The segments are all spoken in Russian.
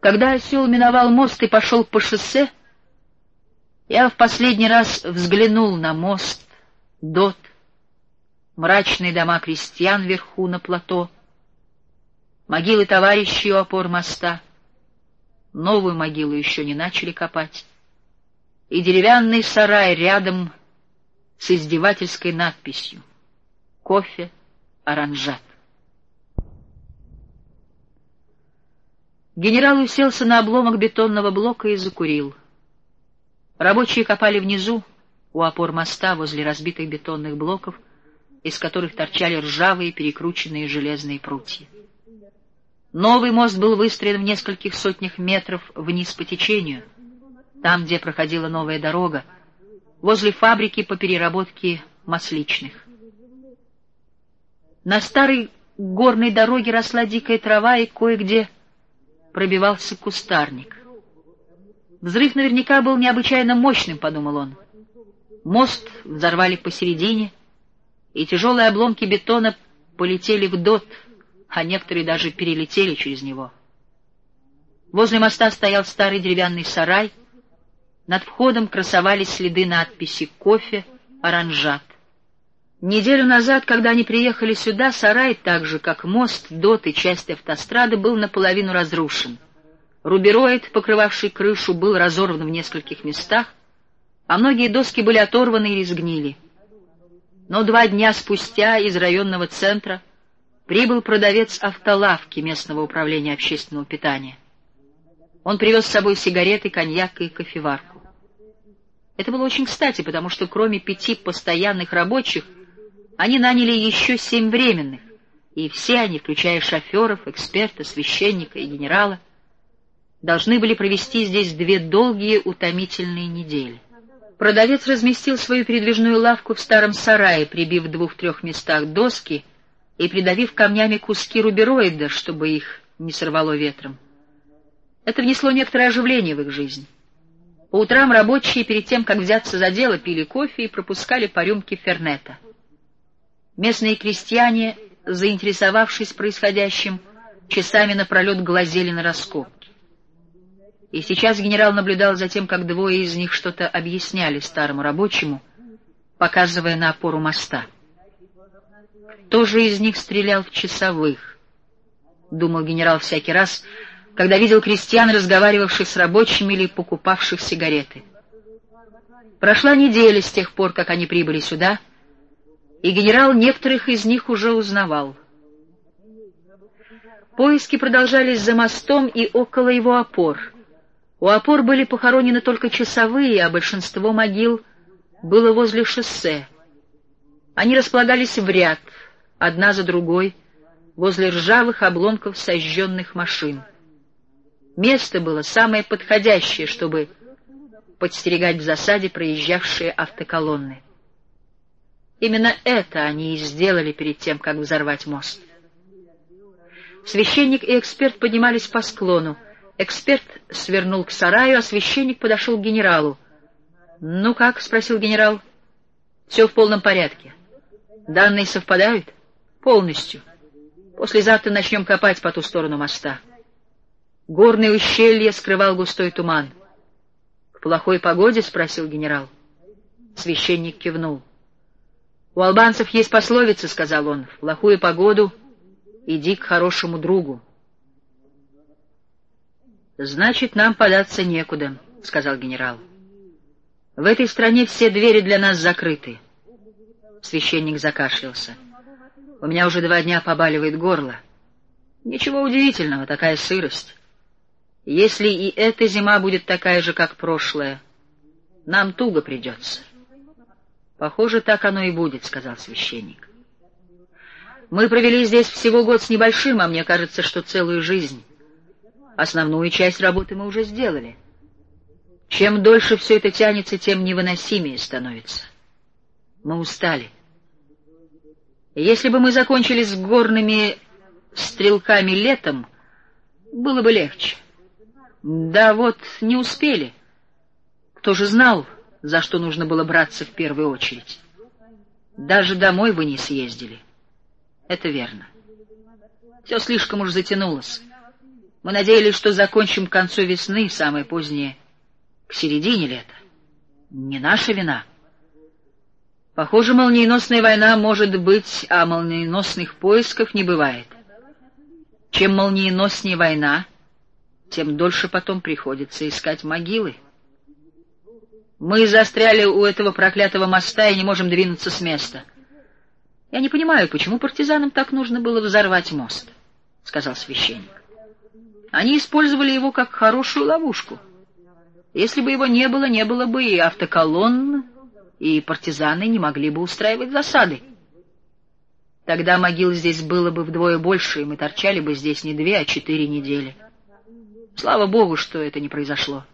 Когда осел миновал мост и пошел по шоссе, я в последний раз взглянул на мост, дот, мрачные дома крестьян вверху на плато, могилы товарищей у опор моста. Новую могилу еще не начали копать. И деревянный сарай рядом с издевательской надписью «Кофе, оранжат». Генерал уселся на обломок бетонного блока и закурил. Рабочие копали внизу, у опор моста, возле разбитых бетонных блоков, из которых торчали ржавые перекрученные железные прутья. Новый мост был выстроен в нескольких сотнях метров вниз по течению, там, где проходила новая дорога, возле фабрики по переработке масличных. На старой горной дороге росла дикая трава и кое-где пробивался кустарник. Взрыв наверняка был необычайно мощным, — подумал он. Мост взорвали посередине, и тяжелые обломки бетона полетели в дот, а некоторые даже перелетели через него. Возле моста стоял старый деревянный сарай, над входом красовались следы надписи «Кофе», «Оранжат». Неделю назад, когда они приехали сюда, сарай, так же как мост, дот и часть автострады, был наполовину разрушен. Рубероид, покрывавший крышу, был разорван в нескольких местах, а многие доски были оторваны или сгнили. Но два дня спустя из районного центра прибыл продавец автолавки местного управления общественного питания. Он привез с собой сигареты, коньяк и кофеварку. Это было очень кстати, потому что кроме пяти постоянных рабочих — они наняли еще семь временных, и все они, включая шоферов, эксперта, священника и генерала, должны были провести здесь две долгие утомительные недели. Продавец разместил свою передвижную лавку в старом сарае, прибив в двух-трех местах доски и придавив камнями куски рубероида, чтобы их не сорвало ветром. Это внесло некоторое оживление в их жизнь. По утрам рабочие перед тем, как взяться за дело, пили кофе и пропускали по рюмке фернета — Местные крестьяне, заинтересовавшись происходящим, часами напролет глазели на раскопки. И сейчас генерал наблюдал за тем, как двое из них что-то объясняли старому рабочему, показывая на опору моста. Кто же из них стрелял в часовых? Думал генерал всякий раз, когда видел крестьян, разговаривавших с рабочими или покупавших сигареты. Прошла неделя с тех пор, как они прибыли сюда — и генерал некоторых из них уже узнавал. Поиски продолжались за мостом и около его опор. У опор были похоронены только часовые, а большинство могил было возле шоссе. Они располагались в ряд, одна за другой, возле ржавых обломков сожженных машин. Место было самое подходящее, чтобы подстерегать в засаде проезжавшие автоколонны. Именно это они и сделали перед тем, как взорвать мост. Священник и эксперт поднимались по склону. Эксперт свернул к сараю, а священник подошел к генералу. «Ну как?» — спросил генерал. «Все в полном порядке. Данные совпадают?» «Полностью. Послезавтра начнем копать по ту сторону моста». Горное ущелье скрывал густой туман. «К плохой погоде?» — спросил генерал. Священник кивнул. «У албанцев есть пословица, — сказал он, — в плохую погоду иди к хорошему другу». «Значит, нам податься некуда», — сказал генерал. «В этой стране все двери для нас закрыты». Священник закашлялся. «У меня уже два дня побаливает горло. Ничего удивительного, такая сырость. Если и эта зима будет такая же, как прошлая, нам туго придется». «Похоже, так оно и будет», — сказал священник. «Мы провели здесь всего год с небольшим, а мне кажется, что целую жизнь. Основную часть работы мы уже сделали. Чем дольше все это тянется, тем невыносимее становится. Мы устали. Если бы мы закончили с горными стрелками летом, было бы легче. Да вот, не успели. Кто же знал, за что нужно было браться в первую очередь. Даже домой вы не съездили. Это верно. Все слишком уж затянулось. Мы надеялись, что закончим к концу весны, самое позднее, к середине лета. Не наша вина. Похоже, молниеносная война может быть, а молниеносных поисков не бывает. Чем молниеноснее война, тем дольше потом приходится искать могилы. Мы застряли у этого проклятого моста и не можем двинуться с места. Я не понимаю, почему партизанам так нужно было взорвать мост, — сказал священник. Они использовали его как хорошую ловушку. Если бы его не было, не было бы и автоколонн, и партизаны не могли бы устраивать засады. Тогда могил здесь было бы вдвое больше, и мы торчали бы здесь не две, а четыре недели. Слава богу, что это не произошло.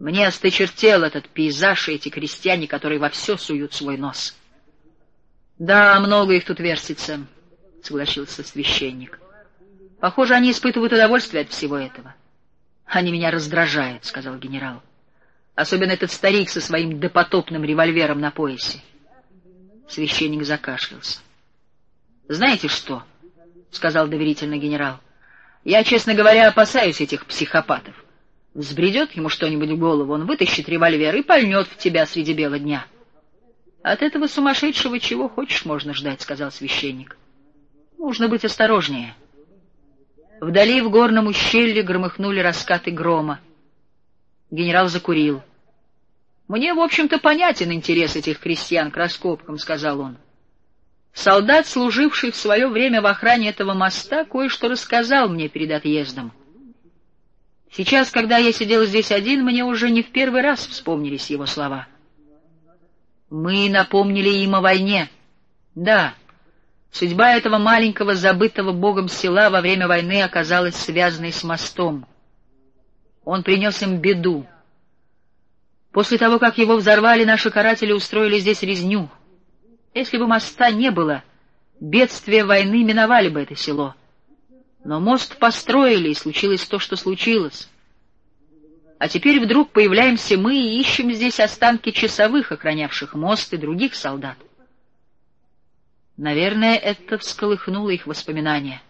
Мне осточертел этот пейзаж и эти крестьяне, которые во все суют свой нос. — Да, много их тут вертится, — согласился священник. — Похоже, они испытывают удовольствие от всего этого. — Они меня раздражают, — сказал генерал. — Особенно этот старик со своим допотопным револьвером на поясе. Священник закашлялся. — Знаете что? — сказал доверительно генерал. — Я, честно говоря, опасаюсь этих психопатов. Взбредет ему что-нибудь в голову, он вытащит револьвер и пальнет в тебя среди бела дня. — От этого сумасшедшего чего хочешь можно ждать, — сказал священник. — Нужно быть осторожнее. Вдали в горном ущелье громыхнули раскаты грома. Генерал закурил. — Мне, в общем-то, понятен интерес этих крестьян к раскопкам, — сказал он. Солдат, служивший в свое время в охране этого моста, кое-что рассказал мне перед отъездом. Сейчас, когда я сидел здесь один, мне уже не в первый раз вспомнились его слова. Мы напомнили им о войне. Да, судьба этого маленького, забытого богом села во время войны оказалась связанной с мостом. Он принес им беду. После того, как его взорвали, наши каратели устроили здесь резню. Если бы моста не было, бедствия войны миновали бы это село. Но мост построили, и случилось то, что случилось. А теперь вдруг появляемся мы и ищем здесь останки часовых, охранявших мост и других солдат. Наверное, это всколыхнуло их воспоминания.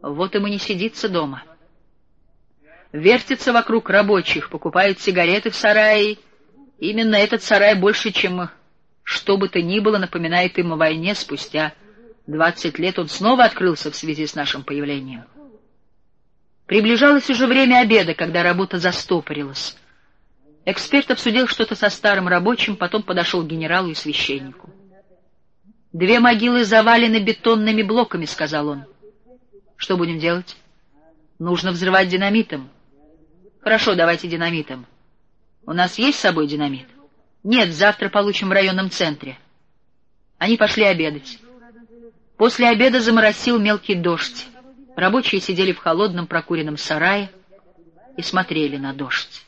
Вот им и не сидится дома. Вертятся вокруг рабочих, покупают сигареты в сарае. Именно этот сарай больше, чем что бы то ни было, напоминает им о войне спустя Двадцать лет он снова открылся в связи с нашим появлением. Приближалось уже время обеда, когда работа застопорилась. Эксперт обсудил что-то со старым рабочим, потом подошел к генералу и священнику. «Две могилы завалены бетонными блоками», — сказал он. «Что будем делать?» «Нужно взрывать динамитом». «Хорошо, давайте динамитом. У нас есть с собой динамит?» «Нет, завтра получим в районном центре». Они пошли обедать. После обеда заморосил мелкий дождь. Рабочие сидели в холодном прокуренном сарае и смотрели на дождь.